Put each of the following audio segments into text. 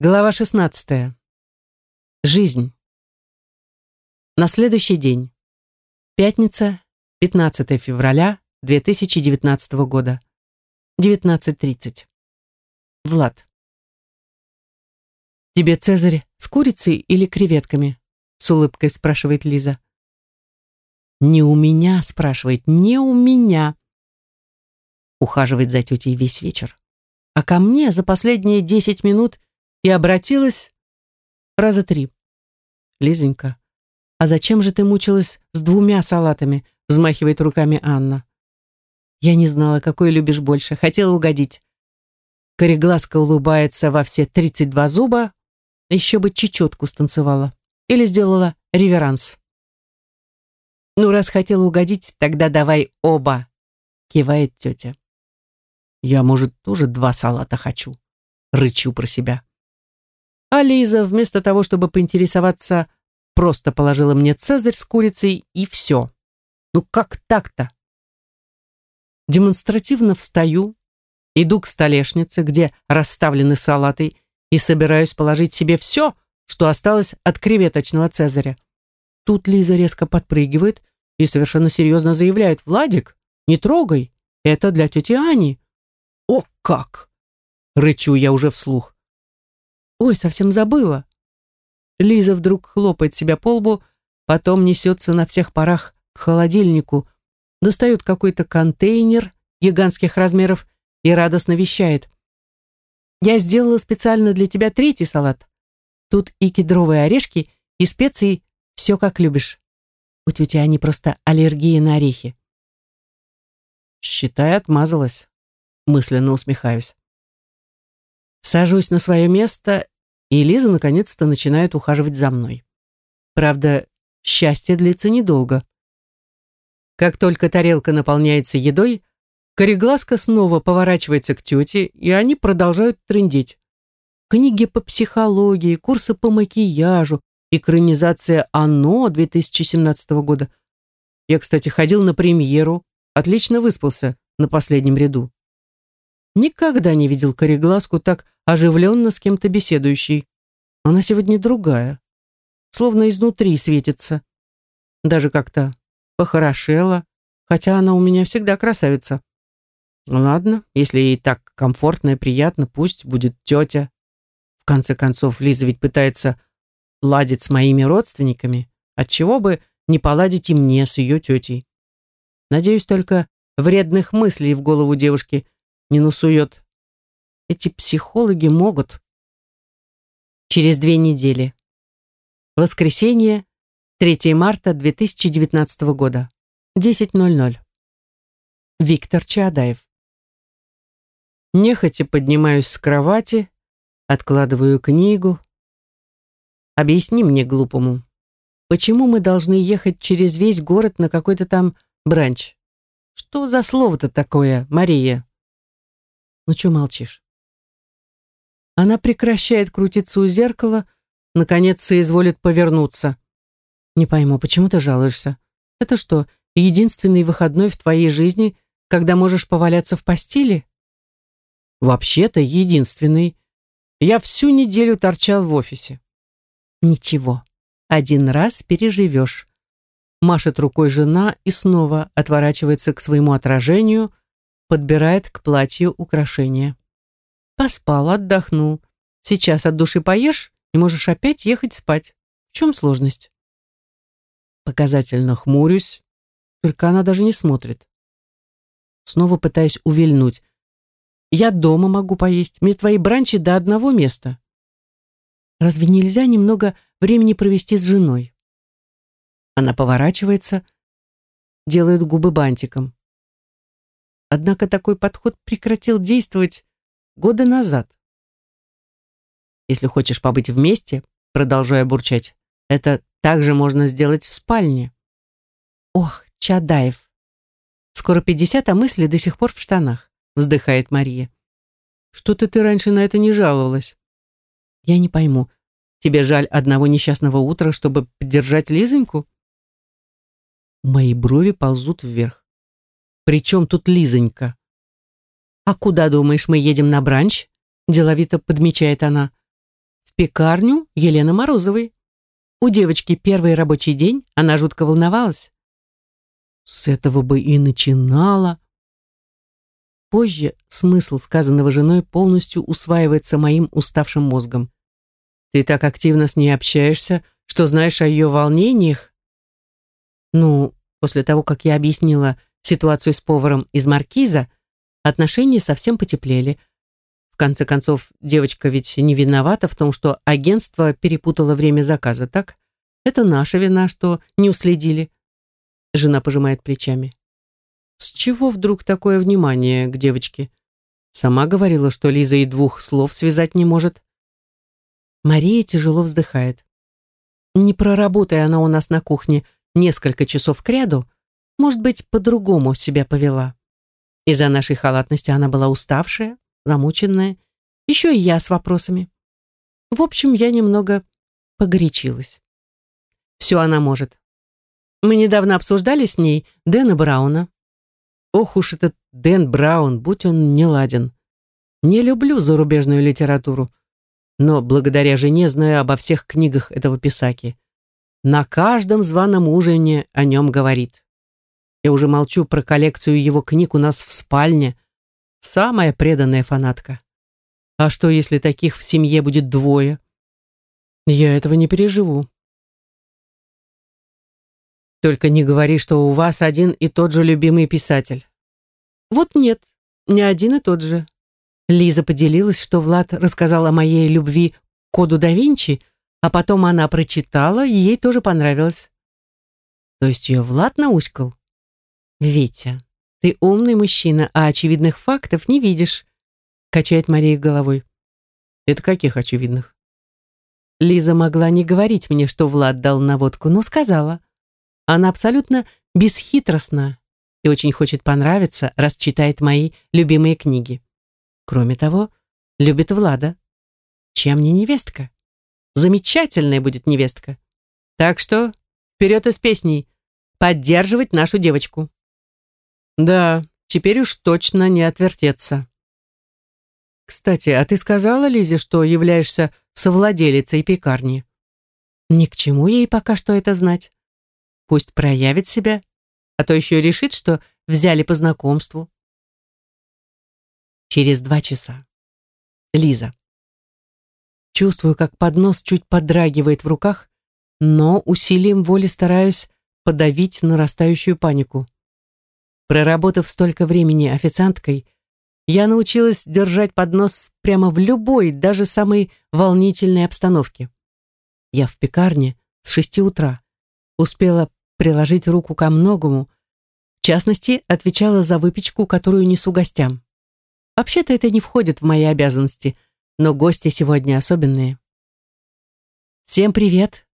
Глава 16. Жизнь. На следующий день. Пятница, 15 февраля 2019 года. 19.30. Влад. «Тебе Цезарь с курицей или креветками?» С улыбкой спрашивает Лиза. «Не у меня», спрашивает, «не у меня». Ухаживает за тетей весь вечер. А ко мне за последние 10 минут и обратилась раза три. «Лизонька, а зачем же ты мучилась с двумя салатами?» взмахивает руками Анна. «Я не знала, какой любишь больше. Хотела угодить». Кореглазка улыбается во все 32 зуба, еще бы чечетку станцевала. Или сделала реверанс. «Ну, раз хотела угодить, тогда давай оба», кивает тетя. «Я, может, тоже два салата хочу?» Рычу про себя. А Лиза, вместо того, чтобы поинтересоваться, просто положила мне цезарь с курицей и все. Ну как так-то? Демонстративно встаю, иду к столешнице, где расставлены салаты, и собираюсь положить себе все, что осталось от креветочного цезаря. Тут Лиза резко подпрыгивает и совершенно серьезно заявляет, «Владик, не трогай, это для тети Ани». «О, как!» — рычу я уже вслух. Ой, совсем забыла. Лиза вдруг хлопает себя по лбу, потом несется на всех парах к холодильнику, достает какой-то контейнер гигантских размеров и радостно вещает. «Я сделала специально для тебя третий салат. Тут и кедровые орешки, и специи, все как любишь. У тети Ани просто аллергия на орехи». «Считай, отмазалась», мысленно усмехаюсь. Сажусь на свое место, и Лиза наконец-то начинает ухаживать за мной. Правда, счастье длится недолго. Как только тарелка наполняется едой, Кореглазка снова поворачивается к тете, и они продолжают трындеть. Книги по психологии, курсы по макияжу, экранизация «Оно» 2017 года. Я, кстати, ходил на премьеру, отлично выспался на последнем ряду. Никогда не видел кореглазку так оживленно с кем-то беседующей. Она сегодня другая, словно изнутри светится. Даже как-то похорошела, хотя она у меня всегда красавица. Ну ладно, если ей так комфортно и приятно, пусть будет тетя. В конце концов, Лиза ведь пытается ладить с моими родственниками, отчего бы не поладить и мне с ее тетей. Надеюсь, только вредных мыслей в голову девушки – не насует. Эти психологи могут. Через две недели. Воскресенье, 3 марта 2019 года. 10.00. Виктор Чаадаев. Нехотя поднимаюсь с кровати, откладываю книгу. Объясни мне, глупому, почему мы должны ехать через весь город на какой-то там бранч? Что за слово-то такое, Мария? Ну что молчишь? Она прекращает крутиться у зеркала, наконец соизволит повернуться. Не пойму, почему ты жалуешься? Это что, единственный выходной в твоей жизни, когда можешь поваляться в постели? Вообще-то единственный. Я всю неделю торчал в офисе. Ничего, один раз переживешь. Машет рукой жена и снова отворачивается к своему отражению, подбирает к платью украшения. Поспал, отдохнул. Сейчас от души поешь и можешь опять ехать спать. В чем сложность? Показательно хмурюсь, только она даже не смотрит. Снова пытаюсь увильнуть. Я дома могу поесть, мне твои бранчи до одного места. Разве нельзя немного времени провести с женой? Она поворачивается, делает губы бантиком. Однако такой подход прекратил действовать года назад. Если хочешь побыть вместе, продолжая бурчать, это также можно сделать в спальне. Ох, Чадаев. Скоро пятьдесят, а мысли до сих пор в штанах, вздыхает Мария. Что-то ты раньше на это не жаловалась. Я не пойму, тебе жаль одного несчастного утра, чтобы поддержать Лизоньку? Мои брови ползут вверх. Причем тут Лизонька? А куда, думаешь, мы едем на бранч? Деловито подмечает она. пекарню Елены Морозовой. У девочки первый рабочий день, она жутко волновалась. С этого бы и начинала. Позже смысл сказанного женой полностью усваивается моим уставшим мозгом. Ты так активно с ней общаешься, что знаешь о ее волнениях? Ну, после того, как я объяснила ситуацию с поваром из Маркиза, отношения совсем потеплели. В конце концов, девочка ведь не виновата в том, что агентство перепутало время заказа, так? Это наша вина, что не уследили. Жена пожимает плечами. С чего вдруг такое внимание к девочке? Сама говорила, что Лиза и двух слов связать не может. Мария тяжело вздыхает. Не проработая она у нас на кухне несколько часов кряду, может быть, по-другому себя повела. Из-за нашей халатности она была уставшая, замученная, еще и я с вопросами. В общем, я немного погорячилась. Все она может. Мы недавно обсуждали с ней Дэна Брауна. Ох уж этот Дэн Браун, будь он не ладен. Не люблю зарубежную литературу, но благодаря жене знаю обо всех книгах этого писаки. На каждом званом ужине о нем говорит. Я уже молчу про коллекцию его книг у нас в спальне. Самая преданная фанатка. А что, если таких в семье будет двое? Я этого не переживу. Только не говори, что у вас один и тот же любимый писатель. Вот нет, не один и тот же. Лиза поделилась, что Влад рассказал о моей любви к коду да Винчи, а потом она прочитала, и ей тоже понравилось. То есть ее Влад науськал? Витя, ты умный мужчина, а очевидных фактов не видишь, качает Мария головой. Это каких очевидных? Лиза могла не говорить мне, что Влад дал наводку, но сказала. Она абсолютно бесхитростна и очень хочет понравиться, раз читает мои любимые книги. Кроме того, любит Влада. Чем не невестка? Замечательная будет невестка. Так что вперед из песней. Поддерживать нашу девочку. Да, теперь уж точно не отвертеться. Кстати, а ты сказала Лизе, что являешься совладелицей пекарни? Ни к чему ей пока что это знать. Пусть проявит себя, а то еще решит, что взяли по знакомству. Через два часа. Лиза. Чувствую, как поднос чуть подрагивает в руках, но усилием воли стараюсь подавить нарастающую панику. Проработав столько времени официанткой, я научилась держать поднос прямо в любой, даже самой волнительной обстановке. Я в пекарне с шести утра. Успела приложить руку ко многому, в частности, отвечала за выпечку, которую несу гостям. Вообще-то это не входит в мои обязанности, но гости сегодня особенные. Всем привет.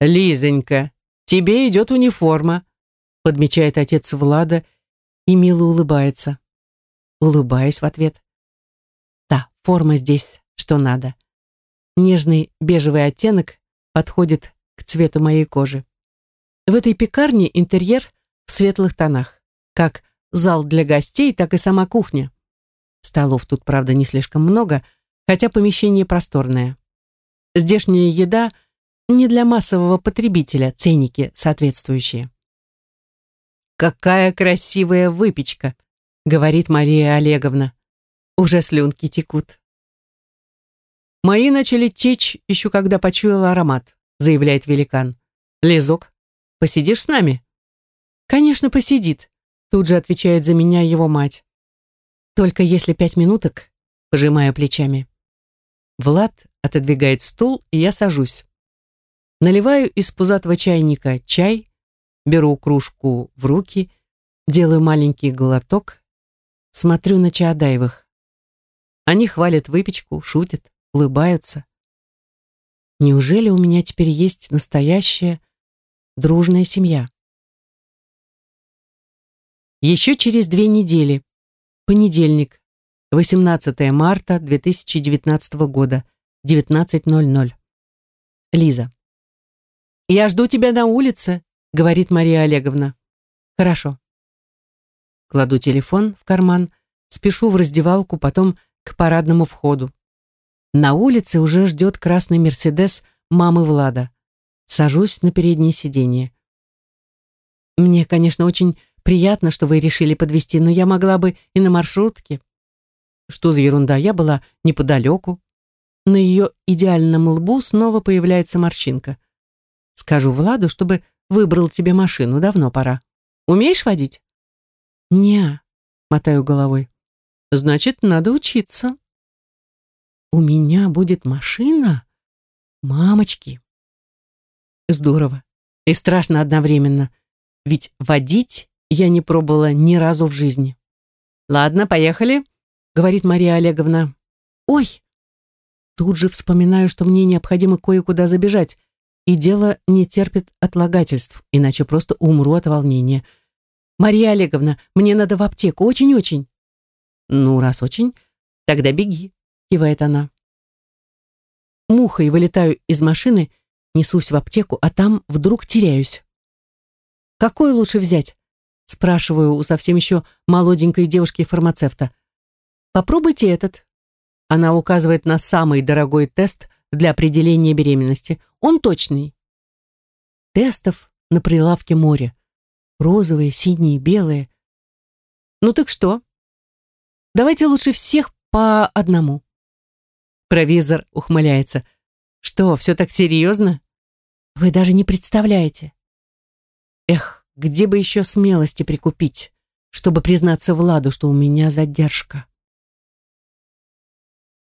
Лизонька, тебе идет униформа, подмечает отец Влада и мило улыбается. Улыбаюсь в ответ. Да, форма здесь что надо. Нежный бежевый оттенок подходит к цвету моей кожи. В этой пекарне интерьер в светлых тонах, как зал для гостей, так и сама кухня. Столов тут, правда, не слишком много, хотя помещение просторное. Здешняя еда не для массового потребителя, ценники соответствующие. «Какая красивая выпечка!» — говорит Мария Олеговна. Уже слюнки текут. «Мои начали течь, еще когда почуяла аромат», — заявляет великан. «Лизок, посидишь с нами?» «Конечно, посидит», — тут же отвечает за меня его мать. Только если пять минуток, пожимая плечами. Влад отодвигает стул, и я сажусь. Наливаю из пузатого чайника чай, беру кружку в руки, делаю маленький глоток, смотрю на Чаадаевых. Они хвалят выпечку, шутят, улыбаются. Неужели у меня теперь есть настоящая дружная семья? Еще через две недели Понедельник, 18 марта 2019 года, 19.00. Лиза. «Я жду тебя на улице», — говорит Мария Олеговна. «Хорошо». Кладу телефон в карман, спешу в раздевалку, потом к парадному входу. На улице уже ждет красный Мерседес мамы Влада. Сажусь на переднее сиденье. Мне, конечно, очень приятно, что вы решили подвезти, но я могла бы и на маршрутке. Что за ерунда, я была неподалеку. На ее идеальном лбу снова появляется морщинка. Скажу Владу, чтобы выбрал тебе машину, давно пора. Умеешь водить? Не, мотаю головой. Значит, надо учиться. У меня будет машина? Мамочки. Здорово. И страшно одновременно. Ведь водить я не пробовала ни разу в жизни. Ладно, поехали, говорит Мария Олеговна. Ой! Тут же вспоминаю, что мне необходимо кое-куда забежать, и дело не терпит отлагательств, иначе просто умру от волнения. Мария Олеговна, мне надо в аптеку, очень-очень. Ну, раз очень, тогда беги, кивает она. Мухой вылетаю из машины, несусь в аптеку, а там вдруг теряюсь. Какой лучше взять? Спрашиваю у совсем еще молоденькой девушки-фармацевта. Попробуйте этот. Она указывает на самый дорогой тест для определения беременности. Он точный. Тестов на прилавке море. Розовые, синие, белые. Ну так что? Давайте лучше всех по одному. Провизор ухмыляется. Что, все так серьезно? Вы даже не представляете. Эх, где бы еще смелости прикупить, чтобы признаться Владу, что у меня задержка.